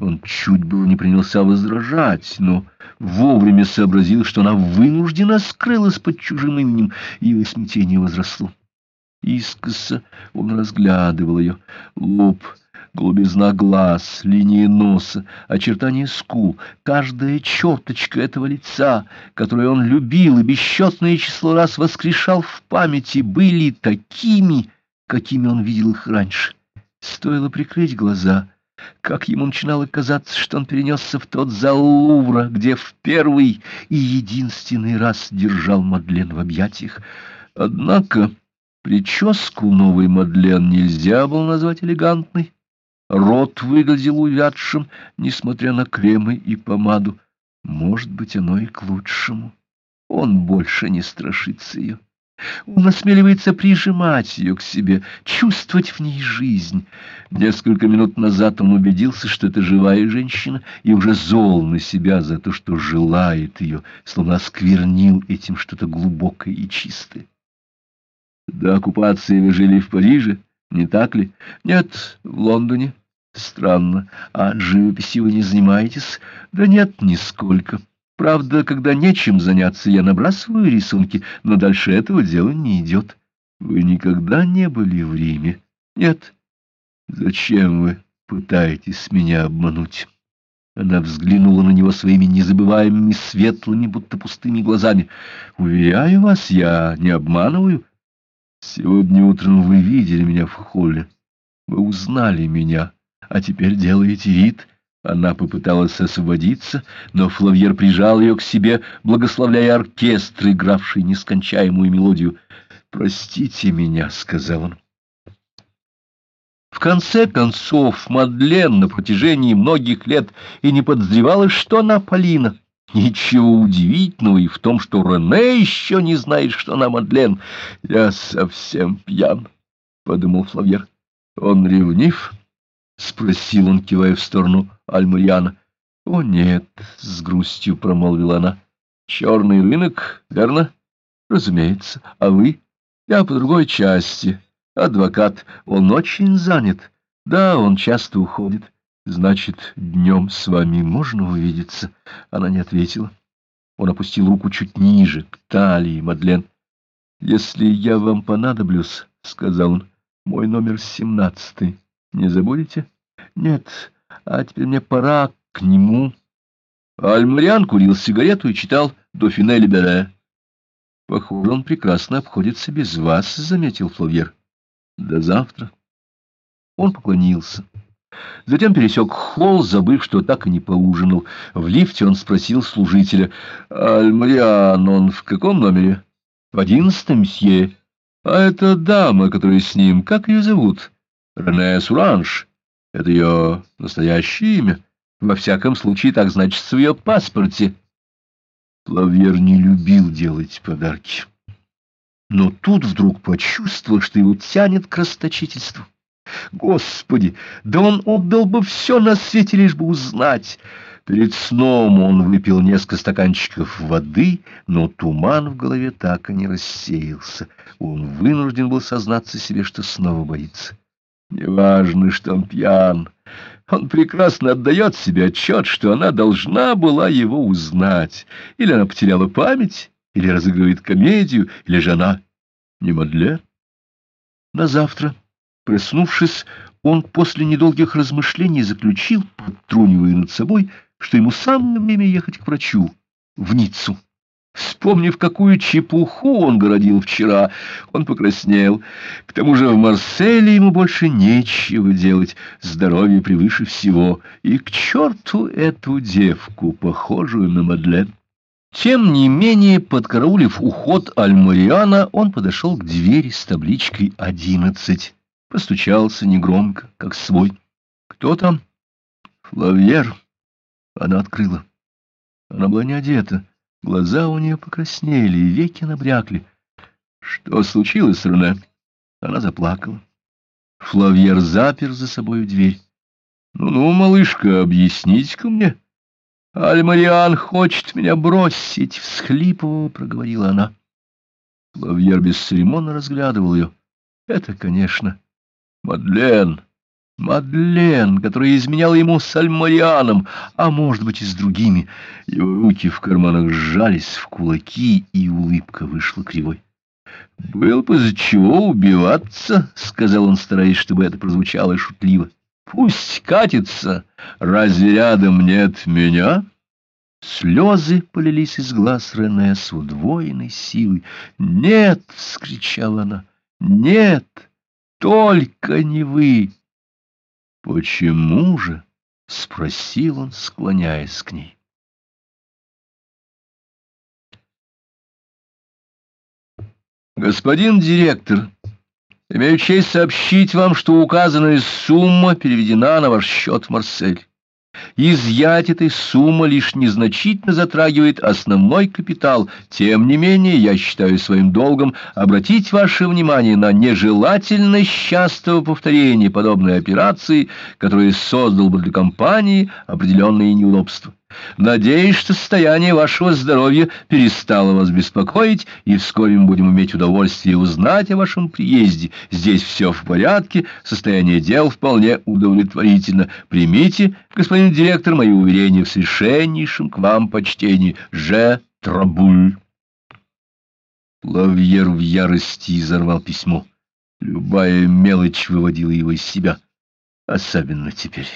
Он чуть было не принялся возражать, но вовремя сообразил, что она вынуждена скрылась под чужим именем, и его смятение возросло. Искоса он разглядывал ее. Лоб, голубизна глаз, линии носа, очертания скул, каждая черточка этого лица, которое он любил и бесчетное число раз воскрешал в памяти, были такими, какими он видел их раньше. Стоило прикрыть глаза — как ему начинало казаться, что он перенесся в тот зал Лувра, где в первый и единственный раз держал Мадлен в объятиях. Однако прическу новой Мадлен нельзя было назвать элегантной. Рот выглядел увядшим, несмотря на кремы и помаду. Может быть, оно и к лучшему. Он больше не страшится ее. Он осмеливается прижимать ее к себе, чувствовать в ней жизнь. Несколько минут назад он убедился, что это живая женщина, и уже зол на себя за то, что желает ее, словно осквернил этим что-то глубокое и чистое. До оккупации вы жили в Париже, не так ли? Нет, в Лондоне. Странно. А живописью вы не занимаетесь? Да нет, нисколько. Правда, когда нечем заняться, я набрасываю рисунки, но дальше этого дела не идет. Вы никогда не были в Риме? Нет. Зачем вы пытаетесь меня обмануть? Она взглянула на него своими незабываемыми светлыми, будто пустыми глазами. Уверяю вас, я не обманываю. Сегодня утром вы видели меня в холле. Вы узнали меня, а теперь делаете вид она попыталась освободиться, но Флавьер прижал ее к себе, благословляя оркестр, игравший нескончаемую мелодию. «Простите меня», — сказал он. В конце концов, Мадлен на протяжении многих лет и не подозревала, что она Полина. Ничего удивительного и в том, что Рене еще не знает, что она Мадлен. «Я совсем пьян», — подумал Флавьер. «Он ревнив?» — спросил он, кивая в сторону Альмарьяна. — О, нет, — с грустью промолвила она. — Черный рынок, верно? — Разумеется. А вы? Я по другой части. Адвокат. Он очень занят. Да, он часто уходит. Значит, днем с вами можно увидеться? Она не ответила. Он опустил руку чуть ниже, к талии Мадлен. — Если я вам понадоблюсь, — сказал он, — мой номер семнадцатый. Не забудете? Нет, а теперь мне пора к нему. Альмариан курил сигарету и читал «Дофине Либере». Похоже, он прекрасно обходится без вас, — заметил Флавьер. До завтра. Он поклонился. Затем пересек холл, забыв, что так и не поужинал. В лифте он спросил служителя. — Альмариан, он в каком номере? — В одиннадцатом, мсье. — А это дама, которая с ним, как ее зовут? — Рене Суранж. Это ее настоящее имя. Во всяком случае, так значится в ее паспорте. Плавьер не любил делать подарки. Но тут вдруг почувствовал, что его тянет к расточительству. Господи, да он отдал бы все на свете, лишь бы узнать. Перед сном он выпил несколько стаканчиков воды, но туман в голове так и не рассеялся. Он вынужден был сознаться себе, что снова боится. Неважно, что он пьян. Он прекрасно отдает себе отчет, что она должна была его узнать. Или она потеряла память, или разыгрывает комедию, или же она не Мадлен. На завтра, проснувшись, он после недолгих размышлений заключил, подтрунивая над собой, что ему самое время ехать к врачу в Ниццу. Вспомнив, какую чепуху он городил вчера, он покраснел. К тому же в Марселе ему больше нечего делать, здоровье превыше всего. И к черту эту девку, похожую на Мадлен. Тем не менее, подкараулив уход Альмариана, он подошел к двери с табличкой «Одиннадцать». Постучался негромко, как свой. «Кто там?» «Флавьер». Она открыла. Она была не одета. Глаза у нее покраснели, веки набрякли. Что случилось, Рене? Она заплакала. Флавьер запер за собой дверь. «Ну-ну, малышка, объясните-ка мне». «Альмариан хочет меня бросить», — всхлипывая, проговорила она. Флавьер бесцеремонно разглядывал ее. «Это, конечно, Мадлен. Мадлен, которая изменяла ему с Альмарианом, а может быть и с другими. Его руки в карманах сжались в кулаки, и улыбка вышла кривой. «Был бы за чего убиваться», — сказал он, стараясь, чтобы это прозвучало шутливо. «Пусть катится. Разве рядом нет меня?» Слезы полились из глаз Рене с удвоенной силой. «Нет!» — вскричала она. «Нет! Только не вы!» «Почему же?» — спросил он, склоняясь к ней. «Господин директор, имею честь сообщить вам, что указанная сумма переведена на ваш счет в Марсель. Изъять этой суммы лишь незначительно затрагивает основной капитал. Тем не менее, я считаю своим долгом обратить ваше внимание на нежелательность частого повторения подобной операции, которая создал бы для компании определенные неудобства. Надеюсь, что состояние вашего здоровья перестало вас беспокоить, и вскоре мы будем иметь удовольствие узнать о вашем приезде. Здесь все в порядке, состояние дел вполне удовлетворительно. Примите, господин директор, мои уверения в совершеннейшем к вам почтении. Же Трабуль. Лавьер в ярости изорвал письмо. Любая мелочь выводила его из себя, особенно теперь.